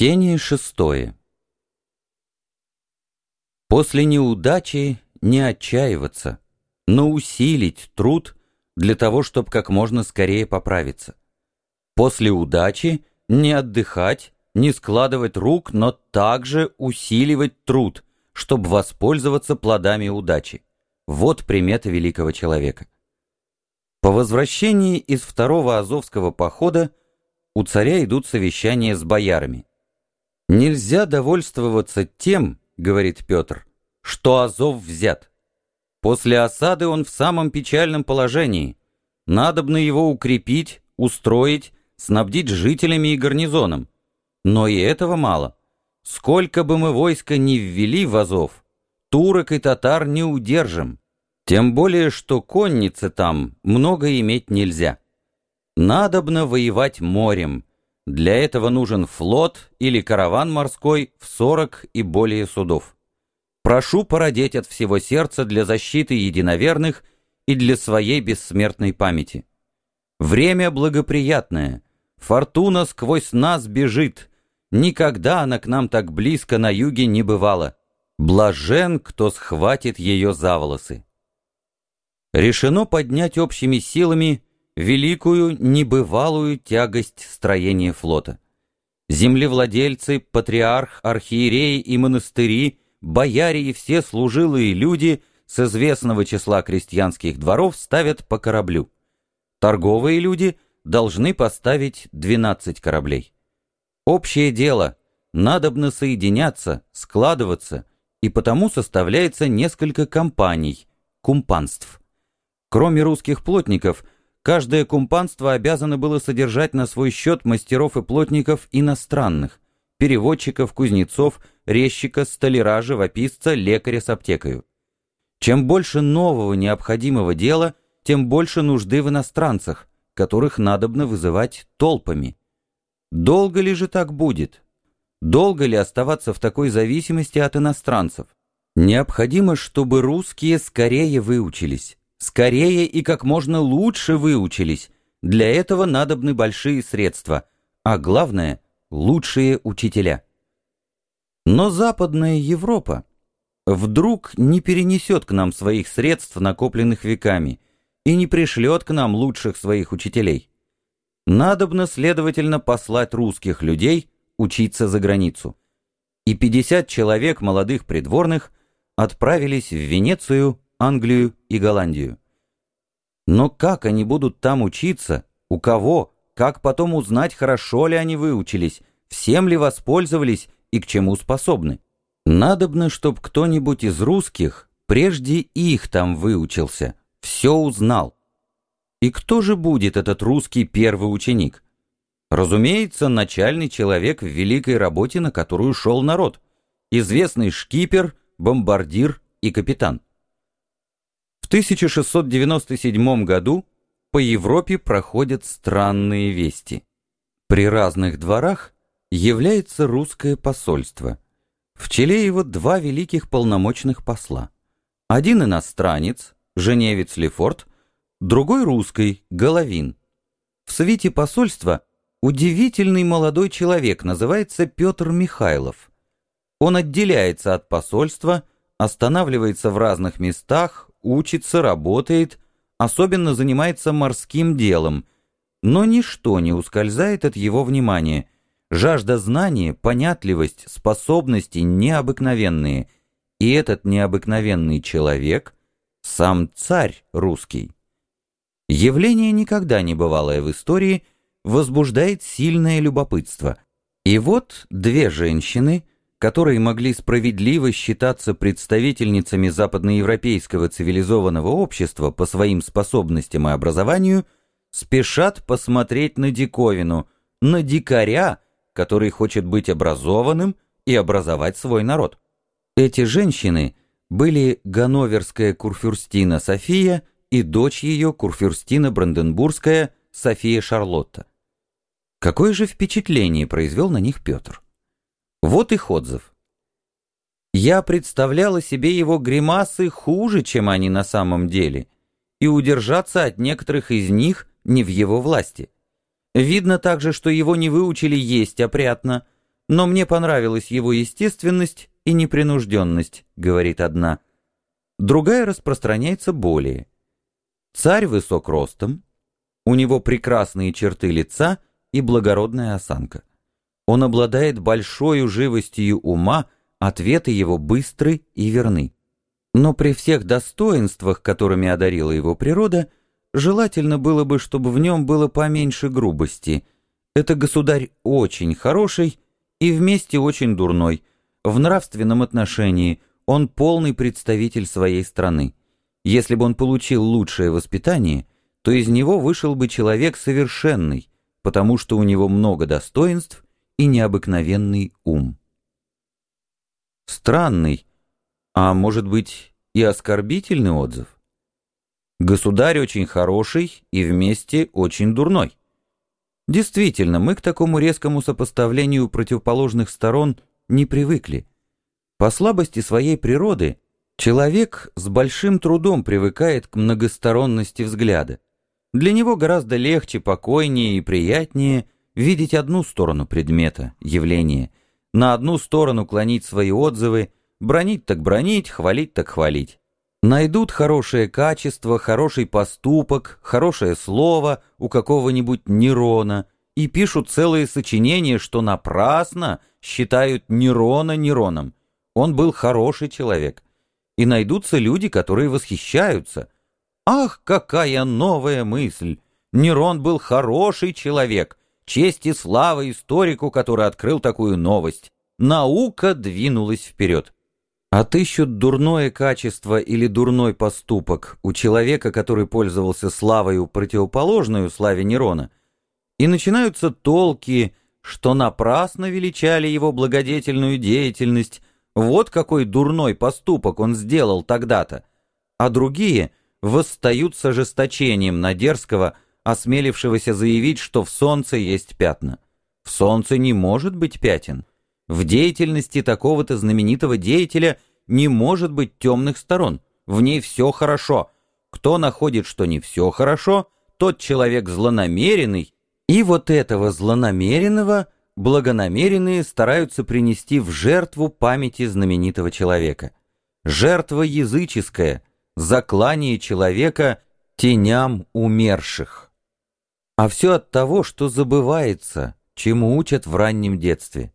Чтение шестое. После неудачи не отчаиваться, но усилить труд для того, чтобы как можно скорее поправиться. После удачи не отдыхать, не складывать рук, но также усиливать труд, чтобы воспользоваться плодами удачи. Вот примета великого человека. По возвращении из второго Азовского похода у царя идут совещания с боярами. «Нельзя довольствоваться тем, — говорит Петр, — что Азов взят. После осады он в самом печальном положении. Надобно его укрепить, устроить, снабдить жителями и гарнизоном. Но и этого мало. Сколько бы мы войска ни ввели в Азов, турок и татар не удержим. Тем более, что конницы там много иметь нельзя. Надобно воевать морем — для этого нужен флот или караван морской в 40 и более судов. Прошу породеть от всего сердца для защиты единоверных и для своей бессмертной памяти. Время благоприятное, фортуна сквозь нас бежит, никогда она к нам так близко на юге не бывала. Блажен, кто схватит ее за волосы. Решено поднять общими силами великую небывалую тягость строения флота. Землевладельцы, патриарх, архиереи и монастыри, бояре и все служилые люди с известного числа крестьянских дворов ставят по кораблю. Торговые люди должны поставить 12 кораблей. Общее дело, надобно соединяться, складываться, и потому составляется несколько компаний, кумпанств. Кроме русских плотников – Каждое кумпанство обязано было содержать на свой счет мастеров и плотников иностранных, переводчиков, кузнецов, резчика, столяра, живописца, лекаря с аптекою. Чем больше нового необходимого дела, тем больше нужды в иностранцах, которых надобно вызывать толпами. Долго ли же так будет? Долго ли оставаться в такой зависимости от иностранцев? Необходимо, чтобы русские скорее выучились скорее и как можно лучше выучились. Для этого надобны большие средства, а главное — лучшие учителя. Но Западная Европа вдруг не перенесет к нам своих средств, накопленных веками, и не пришлет к нам лучших своих учителей. Надобно, следовательно, послать русских людей учиться за границу. И 50 человек молодых придворных отправились в Венецию Англию и Голландию. Но как они будут там учиться? У кого? Как потом узнать, хорошо ли они выучились, всем ли воспользовались и к чему способны? Надобно, чтоб кто-нибудь из русских прежде их там выучился, все узнал. И кто же будет этот русский первый ученик? Разумеется, начальный человек в великой работе, на которую шел народ. Известный шкипер, бомбардир и капитан. 1697 году по Европе проходят странные вести. При разных дворах является русское посольство. В челе его два великих полномочных посла. Один иностранец, женевец Лефорт, другой русский, Головин. В свите посольства удивительный молодой человек, называется Петр Михайлов. Он отделяется от посольства, останавливается в разных местах, учится, работает, особенно занимается морским делом, но ничто не ускользает от его внимания. Жажда знания, понятливость, способности необыкновенные. И этот необыкновенный человек — сам царь русский. Явление, никогда не бывалое в истории, возбуждает сильное любопытство. И вот две женщины — которые могли справедливо считаться представительницами западноевропейского цивилизованного общества по своим способностям и образованию, спешат посмотреть на диковину, на дикаря, который хочет быть образованным и образовать свой народ. Эти женщины были ганноверская курфюрстина София и дочь ее курфюрстина Бранденбургская София Шарлотта. Какое же впечатление произвел на них Петр? Вот их отзыв. Я представляла себе его гримасы хуже, чем они на самом деле, и удержаться от некоторых из них не в его власти. Видно также, что его не выучили есть опрятно, но мне понравилась его естественность и непринужденность, говорит одна. Другая распространяется более. Царь высок ростом, у него прекрасные черты лица и благородная осанка. Он обладает большой живостью ума, ответы его быстры и верны. Но при всех достоинствах, которыми одарила его природа, желательно было бы, чтобы в нем было поменьше грубости. Это государь очень хороший и вместе очень дурной. В нравственном отношении он полный представитель своей страны. Если бы он получил лучшее воспитание, то из него вышел бы человек совершенный, потому что у него много достоинств и необыкновенный ум. Странный, а может быть и оскорбительный отзыв. Государь очень хороший и вместе очень дурной. Действительно, мы к такому резкому сопоставлению противоположных сторон не привыкли. По слабости своей природы человек с большим трудом привыкает к многосторонности взгляда. Для него гораздо легче, покойнее и приятнее видеть одну сторону предмета, явления, на одну сторону клонить свои отзывы, бронить так бронить, хвалить так хвалить. Найдут хорошее качество, хороший поступок, хорошее слово у какого-нибудь Нерона и пишут целые сочинения, что напрасно считают Нерона Нероном. Он был хороший человек. И найдутся люди, которые восхищаются – Ах, какая новая мысль! Нерон был хороший человек. Честь и слава историку, который открыл такую новость. Наука двинулась вперед. Отыщут дурное качество или дурной поступок у человека, который пользовался славою противоположную славе Нерона, и начинаются толки, что напрасно величали его благодетельную деятельность, вот какой дурной поступок он сделал тогда-то, а другие — восстают с ожесточением на дерзкого, осмелившегося заявить, что в солнце есть пятна. В солнце не может быть пятен. В деятельности такого-то знаменитого деятеля не может быть темных сторон. В ней все хорошо. Кто находит, что не все хорошо, тот человек злонамеренный, и вот этого злонамеренного благонамеренные стараются принести в жертву памяти знаменитого человека. Жертва языческая — заклание человека теням умерших. А все от того, что забывается, чему учат в раннем детстве.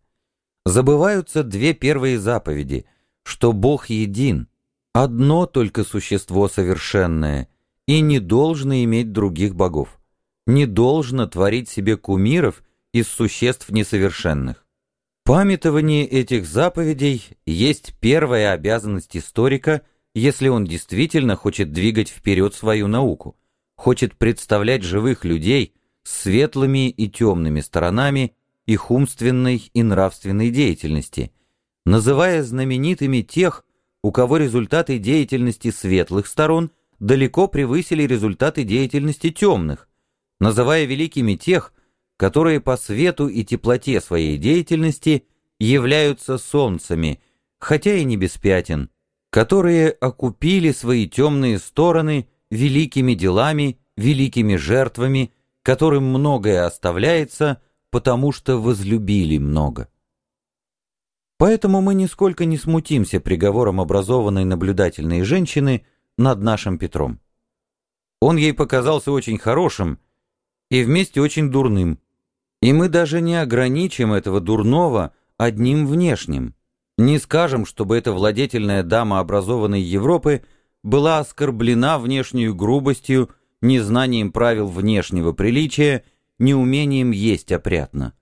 Забываются две первые заповеди, что Бог един, одно только существо совершенное, и не должно иметь других богов, не должно творить себе кумиров из существ несовершенных. Памятование этих заповедей есть первая обязанность историка – если он действительно хочет двигать вперед свою науку, хочет представлять живых людей светлыми и темными сторонами их умственной и нравственной деятельности, называя знаменитыми тех, у кого результаты деятельности светлых сторон далеко превысили результаты деятельности темных, называя великими тех, которые по свету и теплоте своей деятельности являются солнцами, хотя и не без пятен, которые окупили свои темные стороны великими делами, великими жертвами, которым многое оставляется, потому что возлюбили много. Поэтому мы нисколько не смутимся приговором образованной наблюдательной женщины над нашим Петром. Он ей показался очень хорошим и вместе очень дурным, и мы даже не ограничим этого дурного одним внешним, не скажем, чтобы эта владетельная дама образованной Европы была оскорблена внешнюю грубостью, незнанием правил внешнего приличия, неумением есть опрятно.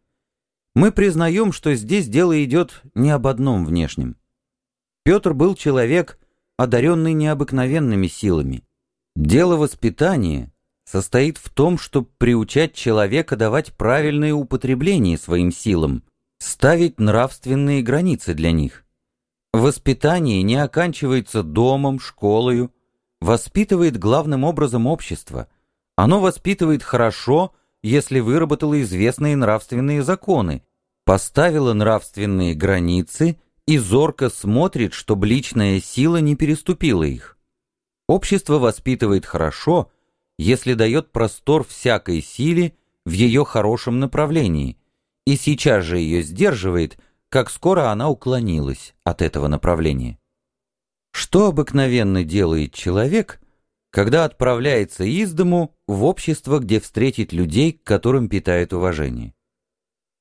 Мы признаем, что здесь дело идет не об одном внешнем. Петр был человек, одаренный необыкновенными силами. Дело воспитания состоит в том, чтобы приучать человека давать правильное употребление своим силам, ставить нравственные границы для них. Воспитание не оканчивается домом, школою, воспитывает главным образом общество. Оно воспитывает хорошо, если выработало известные нравственные законы, поставило нравственные границы и зорко смотрит, чтобы личная сила не переступила их. Общество воспитывает хорошо, если дает простор всякой силе в ее хорошем направлении – и сейчас же ее сдерживает, как скоро она уклонилась от этого направления. Что обыкновенно делает человек, когда отправляется из дому в общество, где встретит людей, к которым питает уважение?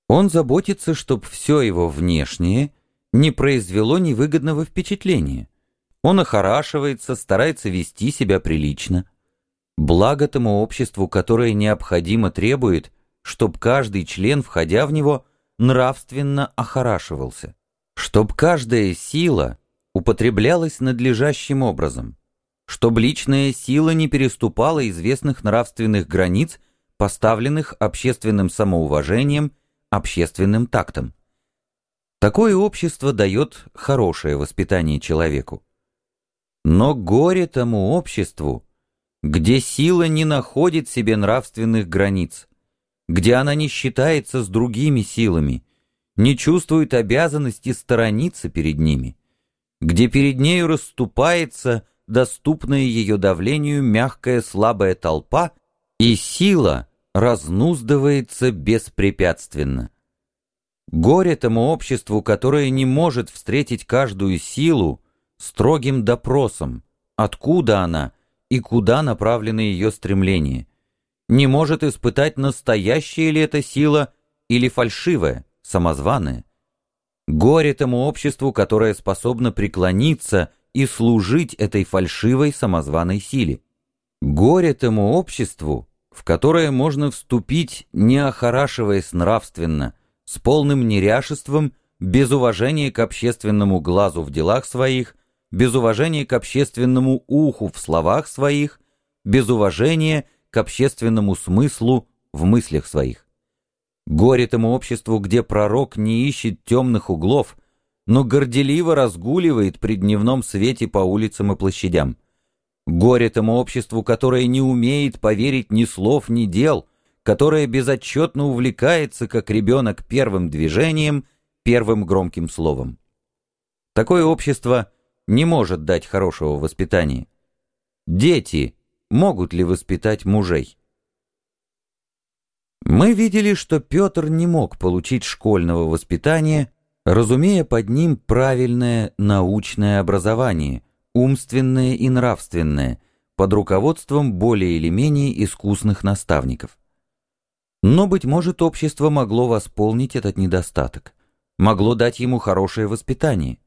Он заботится, чтобы все его внешнее не произвело невыгодного впечатления. Он охорашивается, старается вести себя прилично. Благо тому обществу, которое необходимо требует, чтобы каждый член, входя в него, нравственно охорашивался, чтобы каждая сила употреблялась надлежащим образом, чтобы личная сила не переступала известных нравственных границ, поставленных общественным самоуважением, общественным тактом. Такое общество дает хорошее воспитание человеку. Но горе тому обществу, где сила не находит себе нравственных границ, где она не считается с другими силами, не чувствует обязанности сторониться перед ними, где перед нею расступается доступная ее давлению мягкая слабая толпа, и сила разнуздывается беспрепятственно. Горе тому обществу, которое не может встретить каждую силу строгим допросом, откуда она и куда направлены ее стремления, не может испытать, настоящая ли это сила или фальшивая, самозваная. Горе тому обществу, которое способно преклониться и служить этой фальшивой самозваной силе. Горе тому обществу, в которое можно вступить, не охорашиваясь нравственно, с полным неряшеством, без уважения к общественному глазу в делах своих, без уважения к общественному уху в словах своих, без уважения к общественному смыслу в мыслях своих. Горе тому обществу, где пророк не ищет темных углов, но горделиво разгуливает при дневном свете по улицам и площадям. Горе тому обществу, которое не умеет поверить ни слов, ни дел, которое безотчетно увлекается, как ребенок, первым движением, первым громким словом. Такое общество не может дать хорошего воспитания. Дети могут ли воспитать мужей? Мы видели, что Петр не мог получить школьного воспитания, разумея под ним правильное научное образование, умственное и нравственное, под руководством более или менее искусных наставников. Но, быть может, общество могло восполнить этот недостаток, могло дать ему хорошее воспитание.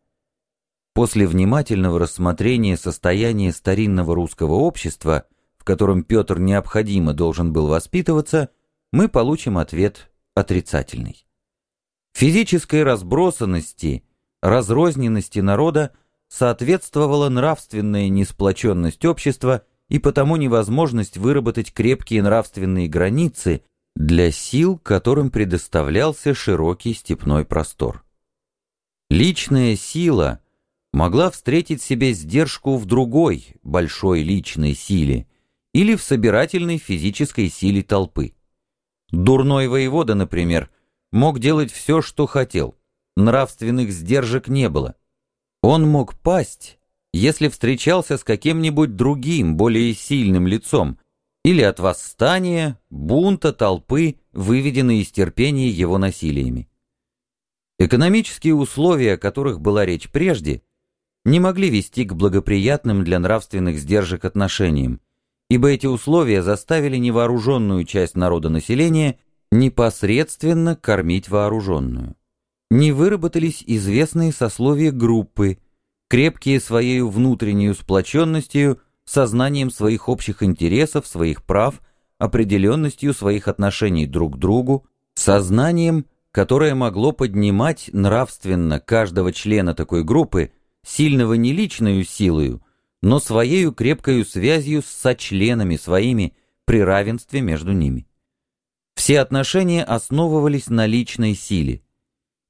После внимательного рассмотрения состояния старинного русского общества, котором Петр необходимо должен был воспитываться, мы получим ответ отрицательный. Физической разбросанности, разрозненности народа соответствовала нравственная несплоченность общества и потому невозможность выработать крепкие нравственные границы для сил, которым предоставлялся широкий степной простор. Личная сила могла встретить себе сдержку в другой, большой личной силе или в собирательной физической силе толпы. Дурной воевода, например, мог делать все, что хотел. Нравственных сдержек не было. Он мог пасть, если встречался с каким-нибудь другим, более сильным лицом, или от восстания, бунта толпы, выведенной из терпения его насилиями. Экономические условия, о которых была речь прежде, не могли вести к благоприятным для нравственных сдержек отношениям, ибо эти условия заставили невооруженную часть народа населения непосредственно кормить вооруженную. Не выработались известные сословия группы, крепкие своей внутренней сплоченностью, сознанием своих общих интересов, своих прав, определенностью своих отношений друг к другу, сознанием, которое могло поднимать нравственно каждого члена такой группы, сильного не личную силою, но своею крепкою связью с сочленами своими при равенстве между ними. Все отношения основывались на личной силе.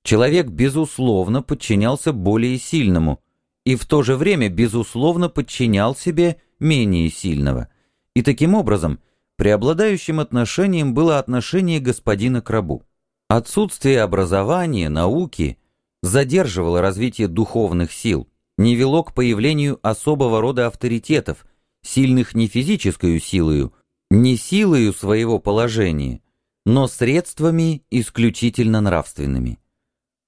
Человек, безусловно, подчинялся более сильному и в то же время, безусловно, подчинял себе менее сильного. И таким образом, преобладающим отношением было отношение господина к рабу. Отсутствие образования, науки задерживало развитие духовных сил – не вело к появлению особого рода авторитетов, сильных не физической силою, не силою своего положения, но средствами исключительно нравственными.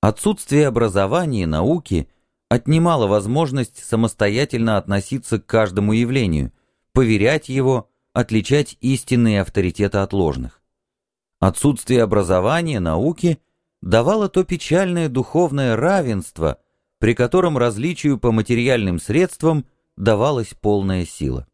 Отсутствие образования, науки отнимало возможность самостоятельно относиться к каждому явлению, поверять его, отличать истинные авторитеты от ложных. Отсутствие образования, науки давало то печальное духовное равенство, при котором различию по материальным средствам давалась полная сила.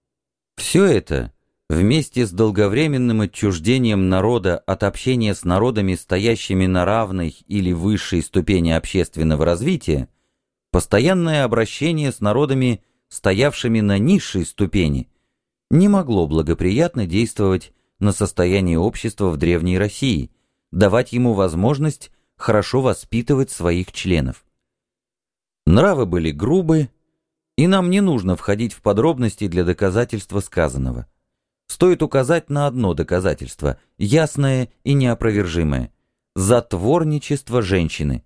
Все это, вместе с долговременным отчуждением народа от общения с народами, стоящими на равной или высшей ступени общественного развития, постоянное обращение с народами, стоявшими на низшей ступени, не могло благоприятно действовать на состояние общества в Древней России, давать ему возможность хорошо воспитывать своих членов. Нравы были грубы, и нам не нужно входить в подробности для доказательства сказанного. Стоит указать на одно доказательство, ясное и неопровержимое – затворничество женщины.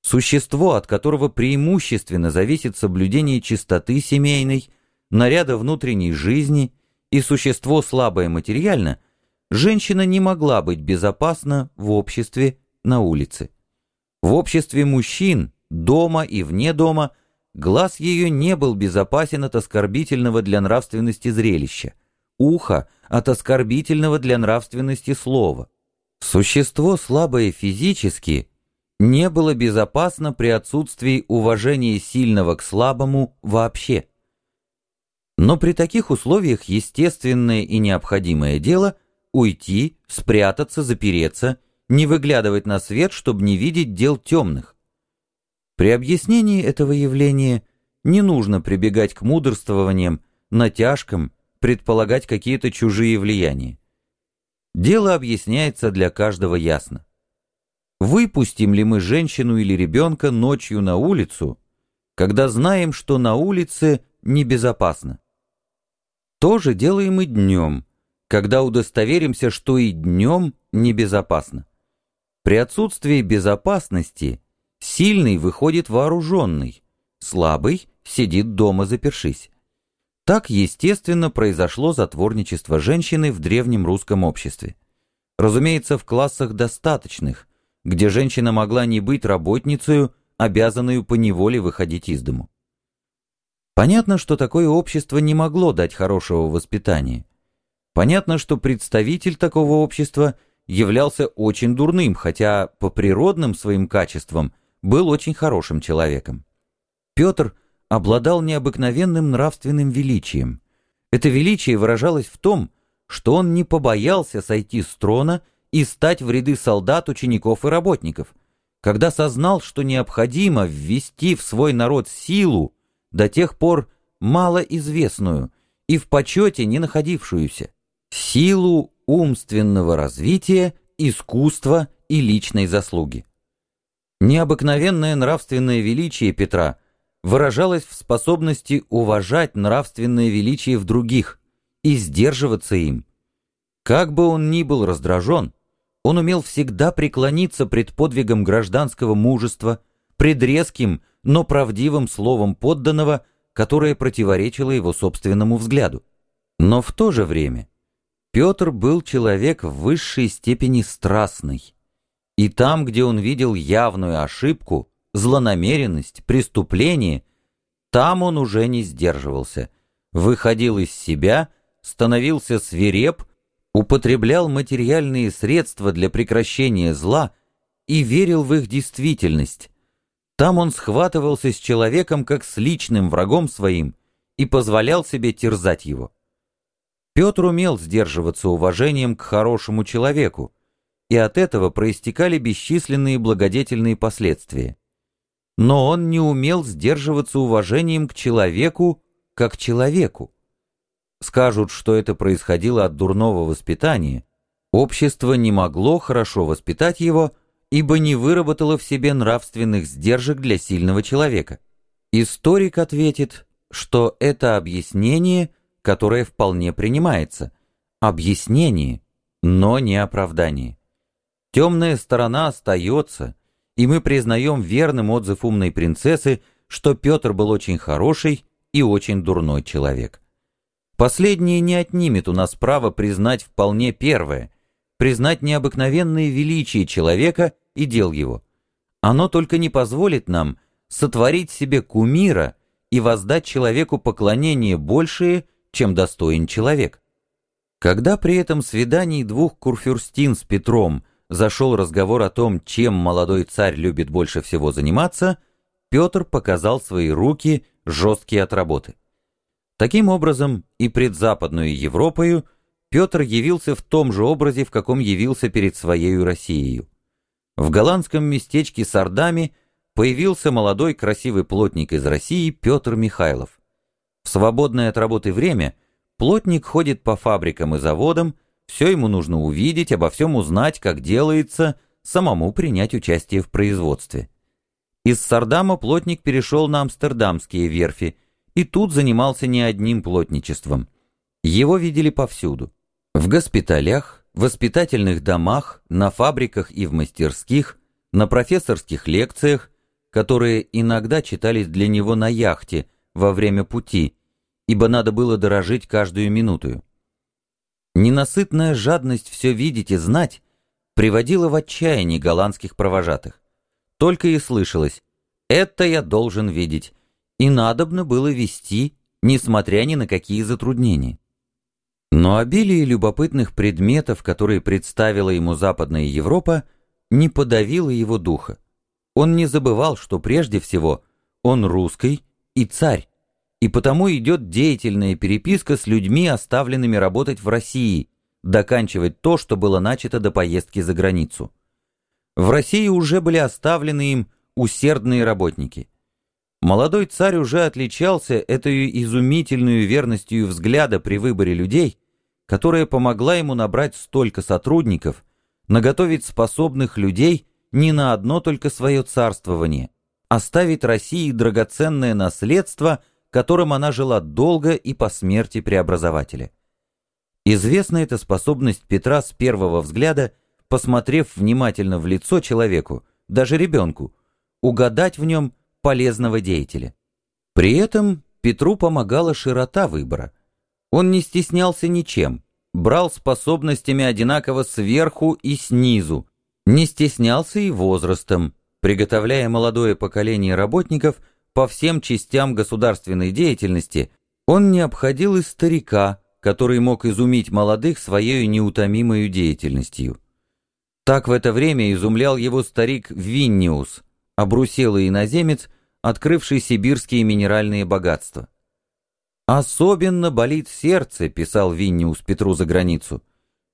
Существо, от которого преимущественно зависит соблюдение чистоты семейной, наряда внутренней жизни и существо слабое материально, женщина не могла быть безопасна в обществе на улице. В обществе мужчин, дома и вне дома, глаз ее не был безопасен от оскорбительного для нравственности зрелища, ухо от оскорбительного для нравственности слова. Существо слабое физически не было безопасно при отсутствии уважения сильного к слабому вообще. Но при таких условиях естественное и необходимое дело – уйти, спрятаться, запереться, не выглядывать на свет, чтобы не видеть дел темных. При объяснении этого явления не нужно прибегать к мудрствованиям, натяжкам, предполагать какие-то чужие влияния. Дело объясняется для каждого ясно. Выпустим ли мы женщину или ребенка ночью на улицу, когда знаем, что на улице небезопасно? То же делаем и днем, когда удостоверимся, что и днем небезопасно. При отсутствии безопасности сильный выходит вооруженный, слабый сидит дома запершись. Так, естественно, произошло затворничество женщины в древнем русском обществе. Разумеется, в классах достаточных, где женщина могла не быть работницей, обязанную по неволе выходить из дому. Понятно, что такое общество не могло дать хорошего воспитания. Понятно, что представитель такого общества являлся очень дурным, хотя по природным своим качествам был очень хорошим человеком. Петр обладал необыкновенным нравственным величием. Это величие выражалось в том, что он не побоялся сойти с трона и стать в ряды солдат, учеников и работников, когда сознал, что необходимо ввести в свой народ силу, до тех пор малоизвестную и в почете не находившуюся, силу умственного развития, искусства и личной заслуги. Необыкновенное нравственное величие Петра выражалось в способности уважать нравственное величие в других и сдерживаться им. Как бы он ни был раздражен, он умел всегда преклониться пред подвигом гражданского мужества, пред резким, но правдивым словом подданного, которое противоречило его собственному взгляду. Но в то же время Петр был человек в высшей степени страстный, и там, где он видел явную ошибку, злонамеренность, преступление, там он уже не сдерживался, выходил из себя, становился свиреп, употреблял материальные средства для прекращения зла и верил в их действительность, там он схватывался с человеком как с личным врагом своим и позволял себе терзать его. Петр умел сдерживаться уважением к хорошему человеку, и от этого проистекали бесчисленные благодетельные последствия. Но он не умел сдерживаться уважением к человеку как человеку. Скажут, что это происходило от дурного воспитания. Общество не могло хорошо воспитать его, ибо не выработала в себе нравственных сдержек для сильного человека. Историк ответит, что это объяснение, которое вполне принимается. Объяснение, но не оправдание. Темная сторона остается, и мы признаем верным отзыв умной принцессы, что Петр был очень хороший и очень дурной человек. Последнее не отнимет у нас право признать вполне первое – признать необыкновенное величие человека и дел его. Оно только не позволит нам сотворить себе кумира и воздать человеку поклонение большее, чем достоин человек. Когда при этом свидании двух курфюрстин с Петром зашел разговор о том, чем молодой царь любит больше всего заниматься, Петр показал свои руки, жесткие от работы. Таким образом, и пред Западную Европою Петр явился в том же образе, в каком явился перед своей Россией. В голландском местечке Сардами появился молодой красивый плотник из России Петр Михайлов. В свободное от работы время плотник ходит по фабрикам и заводам, все ему нужно увидеть, обо всем узнать, как делается, самому принять участие в производстве. Из Сардама плотник перешел на амстердамские верфи – и тут занимался не одним плотничеством. Его видели повсюду. В госпиталях, воспитательных домах, на фабриках и в мастерских, на профессорских лекциях, которые иногда читались для него на яхте во время пути, ибо надо было дорожить каждую минуту. Ненасытная жадность все видеть и знать приводила в отчаяние голландских провожатых. Только и слышалось «это я должен видеть», и надобно было вести, несмотря ни на какие затруднения. Но обилие любопытных предметов, которые представила ему Западная Европа, не подавило его духа. Он не забывал, что прежде всего он русский и царь, и потому идет деятельная переписка с людьми, оставленными работать в России, доканчивать то, что было начато до поездки за границу. В России уже были оставлены им усердные работники – Молодой царь уже отличался этой изумительной верностью взгляда при выборе людей, которая помогла ему набрать столько сотрудников, наготовить способных людей не на одно только свое царствование, оставить России драгоценное наследство, которым она жила долго и по смерти преобразователя. Известна эта способность Петра с первого взгляда, посмотрев внимательно в лицо человеку, даже ребенку, угадать в нем полезного деятеля. При этом Петру помогала широта выбора. Он не стеснялся ничем, брал способностями одинаково сверху и снизу, не стеснялся и возрастом, приготовляя молодое поколение работников по всем частям государственной деятельности, он не обходил и старика, который мог изумить молодых своей неутомимой деятельностью. Так в это время изумлял его старик Винниус, обруселый иноземец, открывший сибирские минеральные богатства. «Особенно болит сердце», — писал Винниус Петру за границу,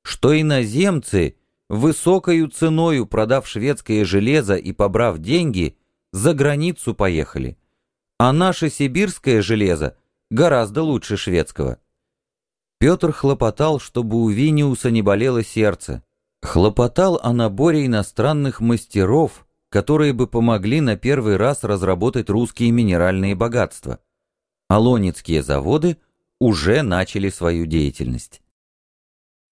«что иноземцы, высокою ценою продав шведское железо и побрав деньги, за границу поехали, а наше сибирское железо гораздо лучше шведского». Петр хлопотал, чтобы у Винниуса не болело сердце, хлопотал о наборе иностранных мастеров, которые бы помогли на первый раз разработать русские минеральные богатства. Алонецкие заводы уже начали свою деятельность.